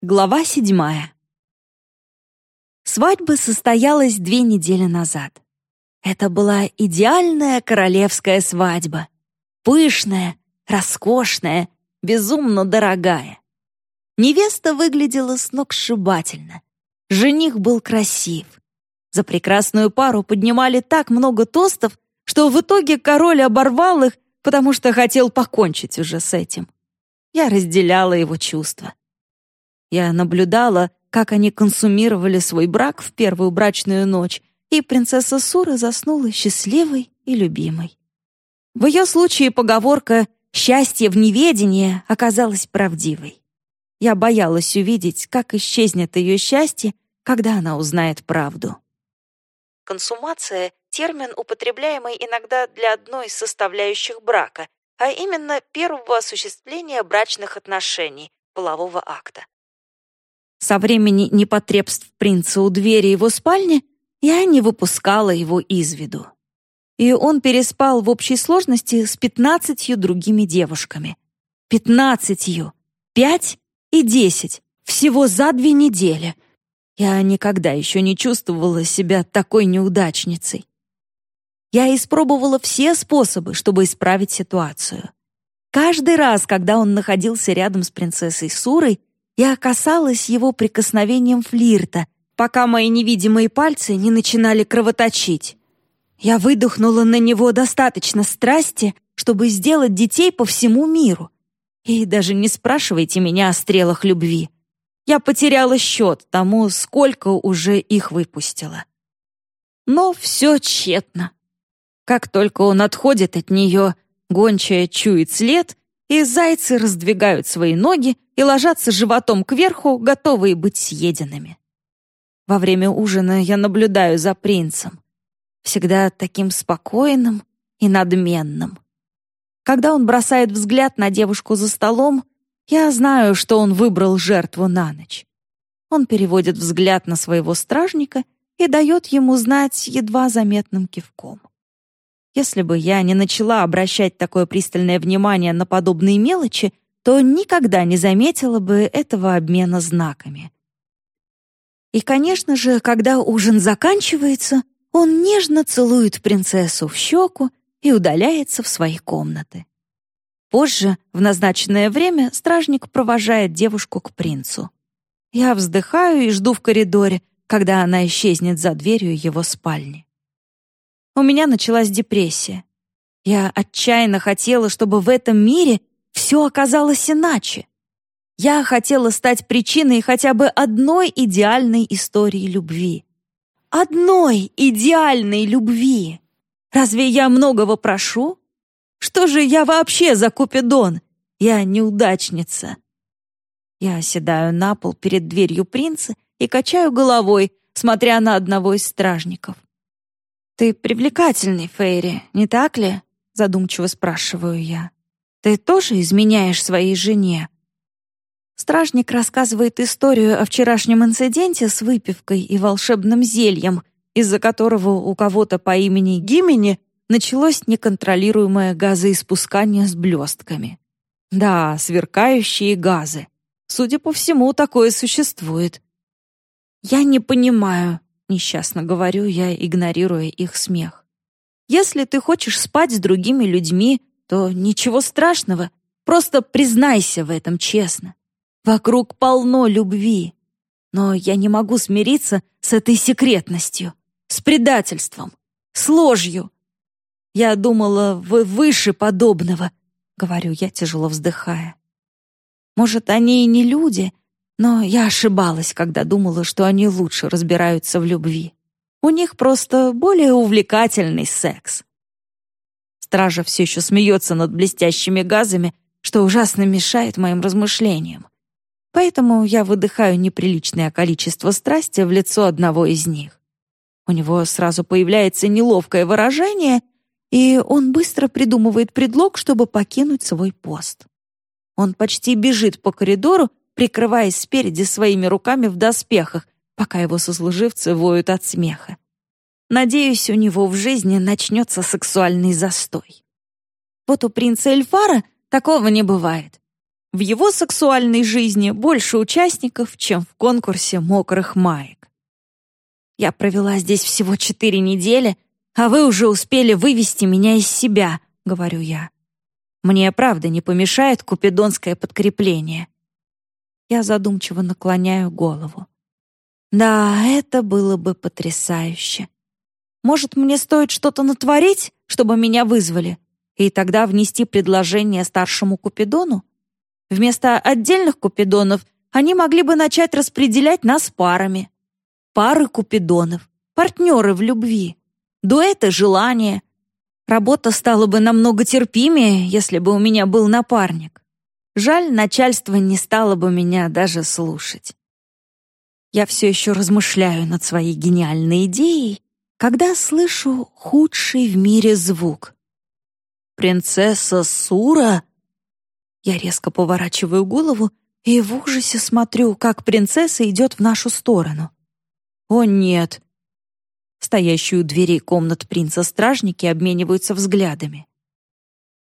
Глава седьмая. Свадьба состоялась две недели назад. Это была идеальная королевская свадьба. Пышная, роскошная, безумно дорогая. Невеста выглядела сногсшибательно. Жених был красив. За прекрасную пару поднимали так много тостов, что в итоге король оборвал их, потому что хотел покончить уже с этим. Я разделяла его чувства. Я наблюдала, как они консумировали свой брак в первую брачную ночь, и принцесса Сура заснула счастливой и любимой. В ее случае поговорка «счастье в неведении» оказалась правдивой. Я боялась увидеть, как исчезнет ее счастье, когда она узнает правду. Консумация — термин, употребляемый иногда для одной из составляющих брака, а именно первого осуществления брачных отношений, полового акта. Со времени непотребств принца у двери его спальни я не выпускала его из виду. И он переспал в общей сложности с пятнадцатью другими девушками. Пятнадцатью! Пять и десять! Всего за две недели! Я никогда еще не чувствовала себя такой неудачницей. Я испробовала все способы, чтобы исправить ситуацию. Каждый раз, когда он находился рядом с принцессой Сурой, я касалась его прикосновением флирта, пока мои невидимые пальцы не начинали кровоточить. Я выдохнула на него достаточно страсти, чтобы сделать детей по всему миру. И даже не спрашивайте меня о стрелах любви. Я потеряла счет тому, сколько уже их выпустила. Но все тщетно. Как только он отходит от нее, гончая чует след, и зайцы раздвигают свои ноги и ложатся животом кверху, готовые быть съеденными. Во время ужина я наблюдаю за принцем, всегда таким спокойным и надменным. Когда он бросает взгляд на девушку за столом, я знаю, что он выбрал жертву на ночь. Он переводит взгляд на своего стражника и дает ему знать едва заметным кивком. Если бы я не начала обращать такое пристальное внимание на подобные мелочи, то никогда не заметила бы этого обмена знаками. И, конечно же, когда ужин заканчивается, он нежно целует принцессу в щеку и удаляется в свои комнаты. Позже, в назначенное время, стражник провожает девушку к принцу. Я вздыхаю и жду в коридоре, когда она исчезнет за дверью его спальни у меня началась депрессия. Я отчаянно хотела, чтобы в этом мире все оказалось иначе. Я хотела стать причиной хотя бы одной идеальной истории любви. Одной идеальной любви. Разве я многого прошу? Что же я вообще за Купидон? Я неудачница. Я оседаю на пол перед дверью принца и качаю головой, смотря на одного из стражников. «Ты привлекательный, Фейри, не так ли?» — задумчиво спрашиваю я. «Ты тоже изменяешь своей жене?» Стражник рассказывает историю о вчерашнем инциденте с выпивкой и волшебным зельем, из-за которого у кого-то по имени Гимени началось неконтролируемое газоиспускание с блестками. Да, сверкающие газы. Судя по всему, такое существует. «Я не понимаю», Несчастно говорю я, игнорируя их смех. Если ты хочешь спать с другими людьми, то ничего страшного. Просто признайся в этом честно. Вокруг полно любви. Но я не могу смириться с этой секретностью, с предательством, с ложью. Я думала, вы выше подобного, говорю я, тяжело вздыхая. Может, они и не люди, но я ошибалась, когда думала, что они лучше разбираются в любви. У них просто более увлекательный секс. Стража все еще смеется над блестящими газами, что ужасно мешает моим размышлениям. Поэтому я выдыхаю неприличное количество страсти в лицо одного из них. У него сразу появляется неловкое выражение, и он быстро придумывает предлог, чтобы покинуть свой пост. Он почти бежит по коридору, прикрываясь спереди своими руками в доспехах, пока его сослуживцы воют от смеха. Надеюсь, у него в жизни начнется сексуальный застой. Вот у принца Эльфара такого не бывает. В его сексуальной жизни больше участников, чем в конкурсе мокрых маек. Я провела здесь всего четыре недели, а вы уже успели вывести меня из себя, говорю я. Мне правда не помешает купидонское подкрепление. Я задумчиво наклоняю голову. Да, это было бы потрясающе. Может, мне стоит что-то натворить, чтобы меня вызвали, и тогда внести предложение старшему Купидону? Вместо отдельных Купидонов они могли бы начать распределять нас парами. Пары Купидонов, партнеры в любви, дуэты желания. Работа стала бы намного терпимее, если бы у меня был напарник. Жаль, начальство не стало бы меня даже слушать. Я все еще размышляю над своей гениальной идеей, когда слышу худший в мире звук. «Принцесса Сура?» Я резко поворачиваю голову и в ужасе смотрю, как принцесса идет в нашу сторону. «О, нет!» Стоящие у дверей комнат принца стражники обмениваются взглядами.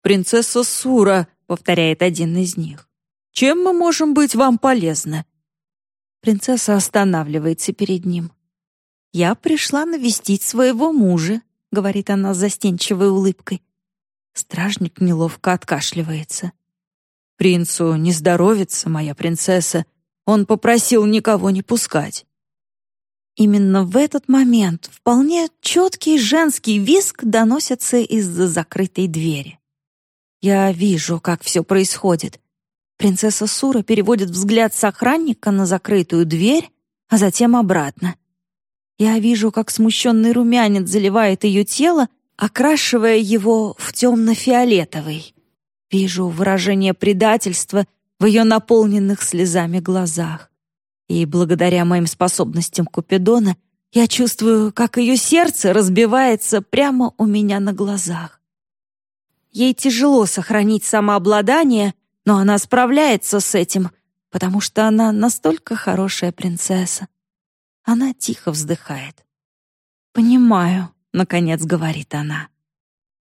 «Принцесса Сура», — повторяет один из них. «Чем мы можем быть вам полезны?» Принцесса останавливается перед ним. «Я пришла навестить своего мужа», — говорит она с застенчивой улыбкой. Стражник неловко откашливается. «Принцу не здоровится, моя принцесса. Он попросил никого не пускать». Именно в этот момент вполне четкий женский визг доносится из-за закрытой двери. Я вижу, как все происходит. Принцесса Сура переводит взгляд с охранника на закрытую дверь, а затем обратно. Я вижу, как смущенный румянец заливает ее тело, окрашивая его в темно-фиолетовый. Вижу выражение предательства в ее наполненных слезами глазах. И благодаря моим способностям Купидона я чувствую, как ее сердце разбивается прямо у меня на глазах. Ей тяжело сохранить самообладание, но она справляется с этим, потому что она настолько хорошая принцесса. Она тихо вздыхает. «Понимаю», — наконец говорит она.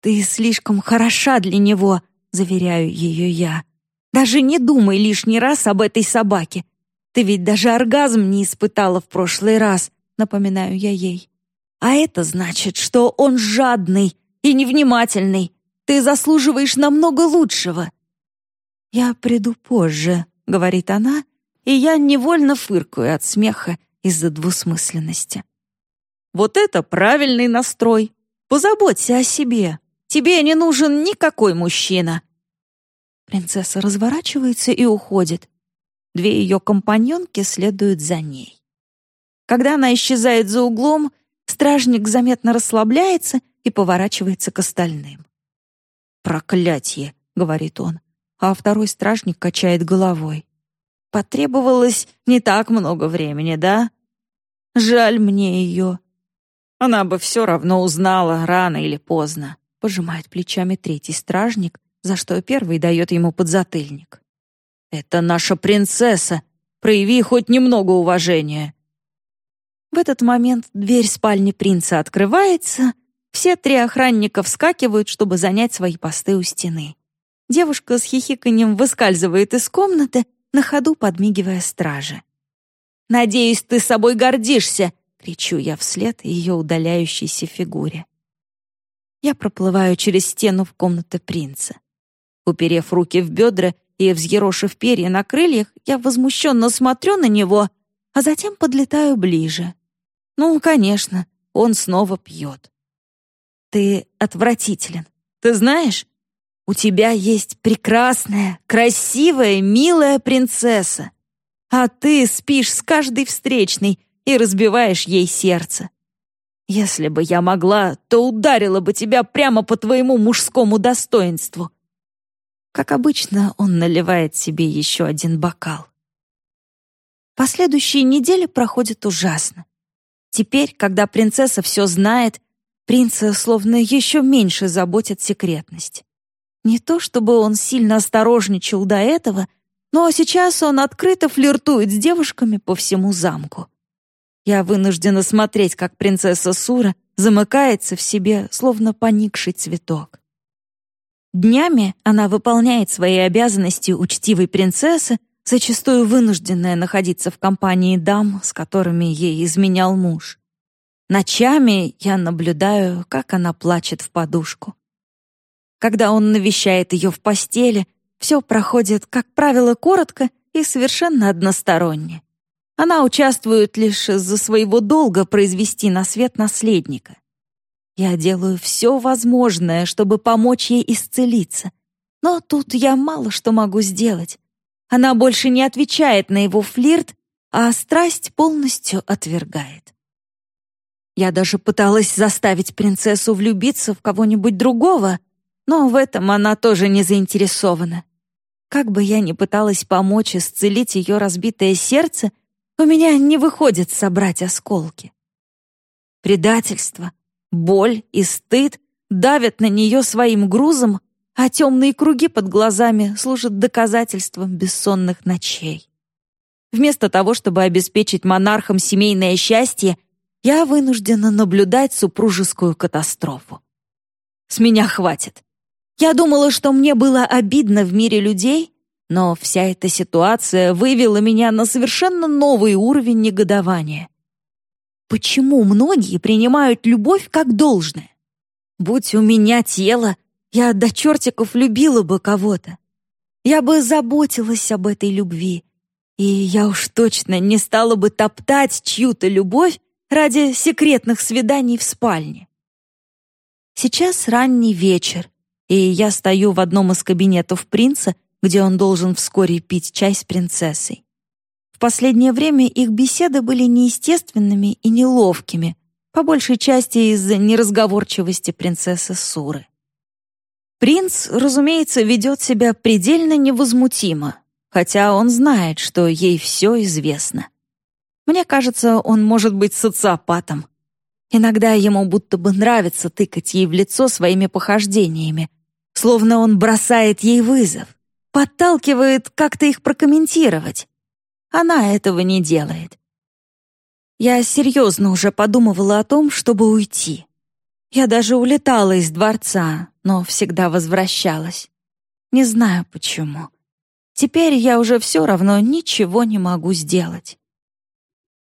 «Ты слишком хороша для него», — заверяю ее я. «Даже не думай лишний раз об этой собаке. Ты ведь даже оргазм не испытала в прошлый раз», — напоминаю я ей. «А это значит, что он жадный и невнимательный. Ты заслуживаешь намного лучшего». «Я приду позже», — говорит она, и я невольно фыркаю от смеха из-за двусмысленности. Вот это правильный настрой. Позаботься о себе. Тебе не нужен никакой мужчина. Принцесса разворачивается и уходит. Две ее компаньонки следуют за ней. Когда она исчезает за углом, стражник заметно расслабляется и поворачивается к остальным. «Проклятье!» — говорит он, а второй стражник качает головой. Потребовалось не так много времени, да? Жаль мне ее. Она бы все равно узнала рано или поздно. Пожимает плечами третий стражник, за что первый дает ему подзатыльник. «Это наша принцесса. Прояви хоть немного уважения». В этот момент дверь спальни принца открывается, все три охранника вскакивают, чтобы занять свои посты у стены. Девушка с хихиканьем выскальзывает из комнаты, на ходу подмигивая страже. «Надеюсь, ты собой гордишься!» — кричу я вслед ее удаляющейся фигуре. Я проплываю через стену в комнату принца. Уперев руки в бедра и взъерошив перья на крыльях, я возмущенно смотрю на него, а затем подлетаю ближе. Ну, конечно, он снова пьет. «Ты отвратителен. Ты знаешь, у тебя есть прекрасная, красивая, милая принцесса, а ты спишь с каждой встречной и разбиваешь ей сердце. Если бы я могла, то ударила бы тебя прямо по твоему мужскому достоинству. Как обычно, он наливает себе еще один бокал. Последующие недели проходят ужасно. Теперь, когда принцесса все знает, принца словно еще меньше заботит секретность. Не то чтобы он сильно осторожничал до этого, но сейчас он открыто флиртует с девушками по всему замку. Я вынуждена смотреть, как принцесса Сура замыкается в себе, словно поникший цветок. Днями она выполняет свои обязанности учтивой принцессы, зачастую вынужденная находиться в компании дам, с которыми ей изменял муж. Ночами я наблюдаю, как она плачет в подушку. Когда он навещает ее в постели, все проходит, как правило, коротко и совершенно односторонне. Она участвует лишь из-за своего долга произвести на свет наследника. Я делаю все возможное, чтобы помочь ей исцелиться. Но тут я мало что могу сделать. Она больше не отвечает на его флирт, а страсть полностью отвергает. Я даже пыталась заставить принцессу влюбиться в кого-нибудь другого, но в этом она тоже не заинтересована. Как бы я ни пыталась помочь исцелить ее разбитое сердце, у меня не выходит собрать осколки. Предательство, боль и стыд давят на нее своим грузом, а темные круги под глазами служат доказательством бессонных ночей. Вместо того, чтобы обеспечить монархам семейное счастье, я вынуждена наблюдать супружескую катастрофу. С меня хватит. Я думала, что мне было обидно в мире людей, но вся эта ситуация вывела меня на совершенно новый уровень негодования. Почему многие принимают любовь как должное? Будь у меня тело, я до чертиков любила бы кого-то. Я бы заботилась об этой любви, и я уж точно не стала бы топтать чью-то любовь ради секретных свиданий в спальне. Сейчас ранний вечер, и я стою в одном из кабинетов принца, где он должен вскоре пить чай с принцессой. В последнее время их беседы были неестественными и неловкими, по большей части из-за неразговорчивости принцессы Суры. Принц, разумеется, ведет себя предельно невозмутимо, хотя он знает, что ей все известно. Мне кажется, он может быть социопатом. Иногда ему будто бы нравится тыкать ей в лицо своими похождениями, словно он бросает ей вызов, подталкивает как-то их прокомментировать. Она этого не делает. Я серьезно уже подумывала о том, чтобы уйти. Я даже улетала из дворца, но всегда возвращалась. Не знаю почему. Теперь я уже все равно ничего не могу сделать.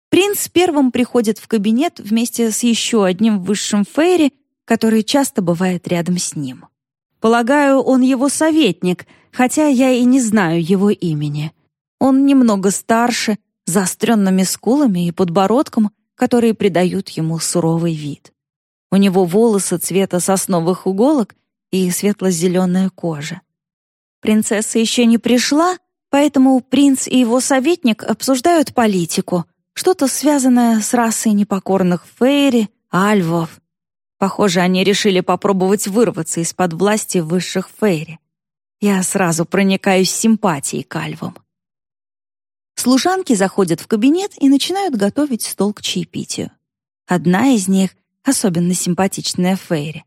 Принц первым приходит в кабинет вместе с еще одним высшим фейри, который часто бывает рядом с ним. Полагаю, он его советник, хотя я и не знаю его имени. Он немного старше, заостренными скулами и подбородком, которые придают ему суровый вид. У него волосы цвета сосновых уголок и светло-зеленая кожа. Принцесса еще не пришла, поэтому принц и его советник обсуждают политику, что-то связанное с расой непокорных фейри, альвов Похоже, они решили попробовать вырваться из-под власти высших фейри. Я сразу проникаюсь симпатией к альвам. Служанки заходят в кабинет и начинают готовить стол к чаепитию. Одна из них — особенно симпатичная Фейри.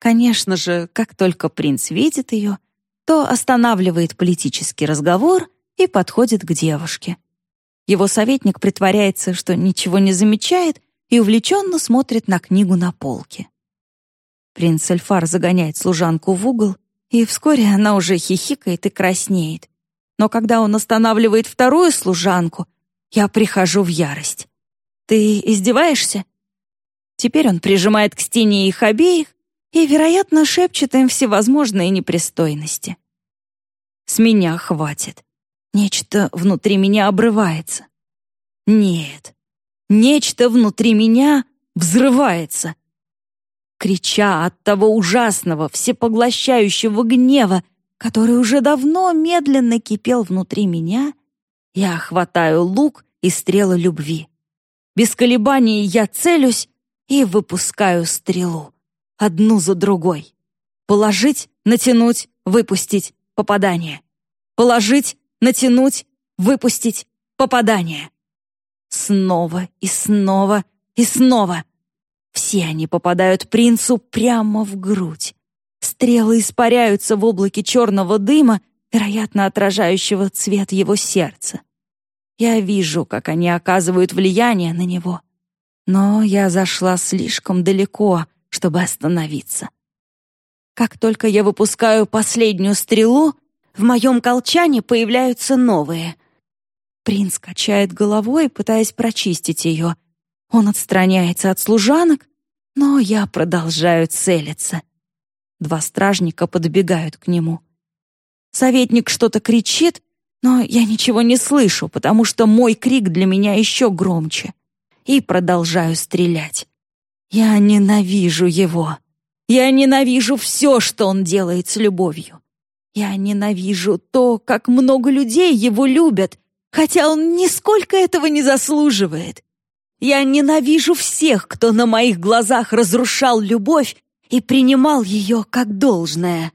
Конечно же, как только принц видит ее, то останавливает политический разговор и подходит к девушке. Его советник притворяется, что ничего не замечает, и увлеченно смотрит на книгу на полке. Принц Эльфар загоняет служанку в угол, и вскоре она уже хихикает и краснеет. Но когда он останавливает вторую служанку, я прихожу в ярость. «Ты издеваешься?» Теперь он прижимает к стене их обеих и, вероятно, шепчет им всевозможные непристойности. С меня хватит. Нечто внутри меня обрывается. Нет, Нечто внутри меня взрывается. Крича от того ужасного, всепоглощающего гнева, который уже давно медленно кипел внутри меня, я хватаю лук и стрелы любви. Без колебаний я целюсь и выпускаю стрелу. Одну за другой. Положить, натянуть, выпустить. Попадание. Положить, натянуть, выпустить. Попадание. Снова и снова и снова. Все они попадают принцу прямо в грудь. Стрелы испаряются в облаке черного дыма, вероятно, отражающего цвет его сердца. Я вижу, как они оказывают влияние на него. Но я зашла слишком далеко, чтобы остановиться. Как только я выпускаю последнюю стрелу, в моем колчане появляются новые. Принц качает головой, пытаясь прочистить ее. Он отстраняется от служанок, но я продолжаю целиться. Два стражника подбегают к нему. Советник что-то кричит, но я ничего не слышу, потому что мой крик для меня еще громче. И продолжаю стрелять. Я ненавижу его. Я ненавижу все, что он делает с любовью. Я ненавижу то, как много людей его любят, хотя он нисколько этого не заслуживает. Я ненавижу всех, кто на моих глазах разрушал любовь и принимал ее как должное.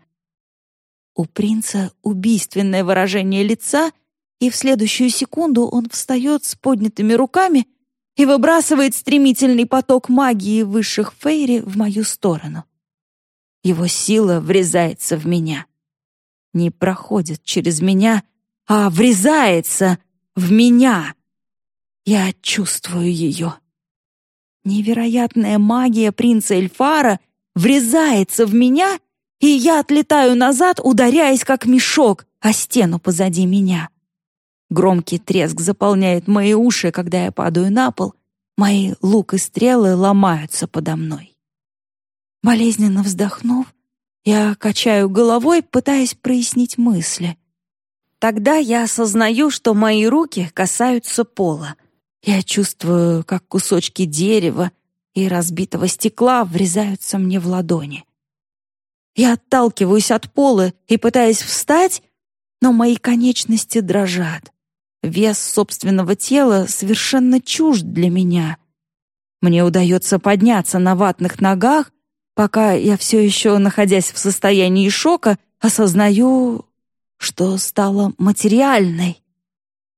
У принца убийственное выражение лица, и в следующую секунду он встает с поднятыми руками и выбрасывает стремительный поток магии высших фейри в мою сторону. Его сила врезается в меня. Не проходит через меня, а врезается в меня. Я чувствую ее. Невероятная магия принца Эльфара врезается в меня, и я отлетаю назад, ударяясь как мешок о стену позади меня. Громкий треск заполняет мои уши, когда я падаю на пол. Мои лук и стрелы ломаются подо мной. Болезненно вздохнув, я качаю головой, пытаясь прояснить мысли. Тогда я осознаю, что мои руки касаются пола. Я чувствую, как кусочки дерева и разбитого стекла врезаются мне в ладони. Я отталкиваюсь от пола и пытаюсь встать, но мои конечности дрожат. Вес собственного тела совершенно чужд для меня. Мне удается подняться на ватных ногах, пока я все еще, находясь в состоянии шока, осознаю, что стала материальной.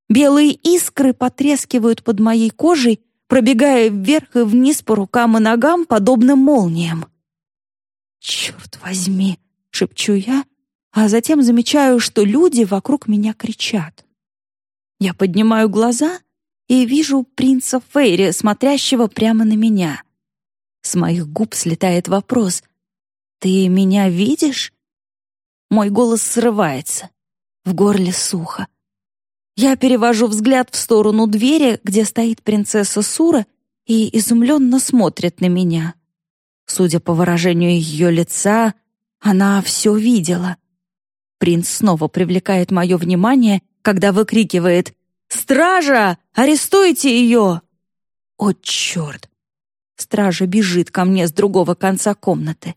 Белые искры потрескивают под моей кожей, пробегая вверх и вниз по рукам и ногам, подобно молниям. «Черт возьми!» — шепчу я, а затем замечаю, что люди вокруг меня кричат. Я поднимаю глаза и вижу принца Фейри, смотрящего прямо на меня. С моих губ слетает вопрос. «Ты меня видишь?» Мой голос срывается. В горле сухо. Я перевожу взгляд в сторону двери, где стоит принцесса Сура и изумленно смотрит на меня. Судя по выражению ее лица, она все видела. Принц снова привлекает мое внимание, когда выкрикивает «Стража! Арестуйте ее!» О, черт! Стража бежит ко мне с другого конца комнаты.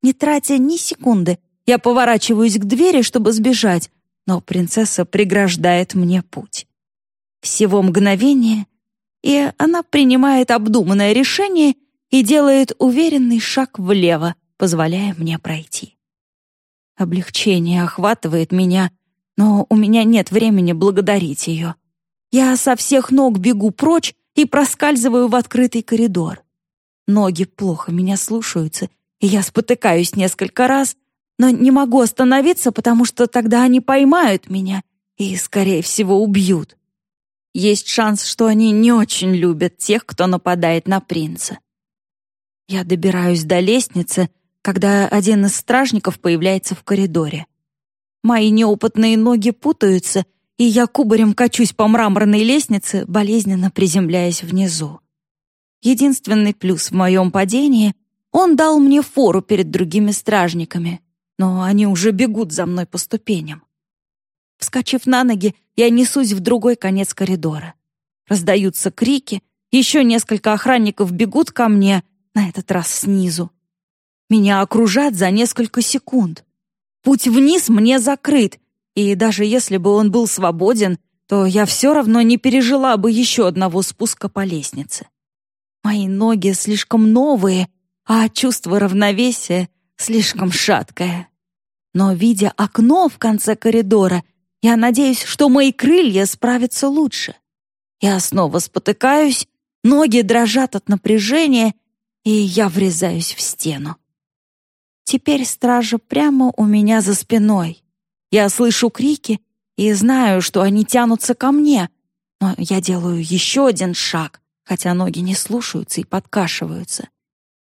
Не тратя ни секунды, я поворачиваюсь к двери, чтобы сбежать, но принцесса преграждает мне путь. Всего мгновение, и она принимает обдуманное решение и делает уверенный шаг влево, позволяя мне пройти. Облегчение охватывает меня, но у меня нет времени благодарить ее. Я со всех ног бегу прочь и проскальзываю в открытый коридор. Ноги плохо меня слушаются, и я спотыкаюсь несколько раз, но не могу остановиться, потому что тогда они поймают меня и, скорее всего, убьют. Есть шанс, что они не очень любят тех, кто нападает на принца. Я добираюсь до лестницы, когда один из стражников появляется в коридоре. Мои неопытные ноги путаются, и я кубарем качусь по мраморной лестнице, болезненно приземляясь внизу. Единственный плюс в моем падении — он дал мне фору перед другими стражниками, но они уже бегут за мной по ступеням. Вскочив на ноги, я несусь в другой конец коридора. Раздаются крики, еще несколько охранников бегут ко мне, на этот раз снизу. Меня окружат за несколько секунд. Путь вниз мне закрыт, и даже если бы он был свободен, то я все равно не пережила бы еще одного спуска по лестнице. Мои ноги слишком новые, а чувство равновесия слишком шаткое. Но, видя окно в конце коридора, я надеюсь, что мои крылья справятся лучше. Я снова спотыкаюсь, ноги дрожат от напряжения, и я врезаюсь в стену. Теперь стража прямо у меня за спиной. Я слышу крики и знаю, что они тянутся ко мне, но я делаю еще один шаг, хотя ноги не слушаются и подкашиваются.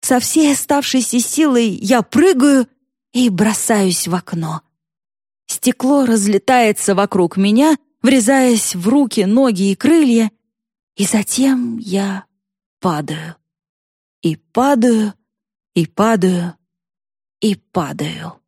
Со всей оставшейся силой я прыгаю и бросаюсь в окно. Стекло разлетается вокруг меня, врезаясь в руки, ноги и крылья, и затем я падаю. И падаю, и падаю, и падаю.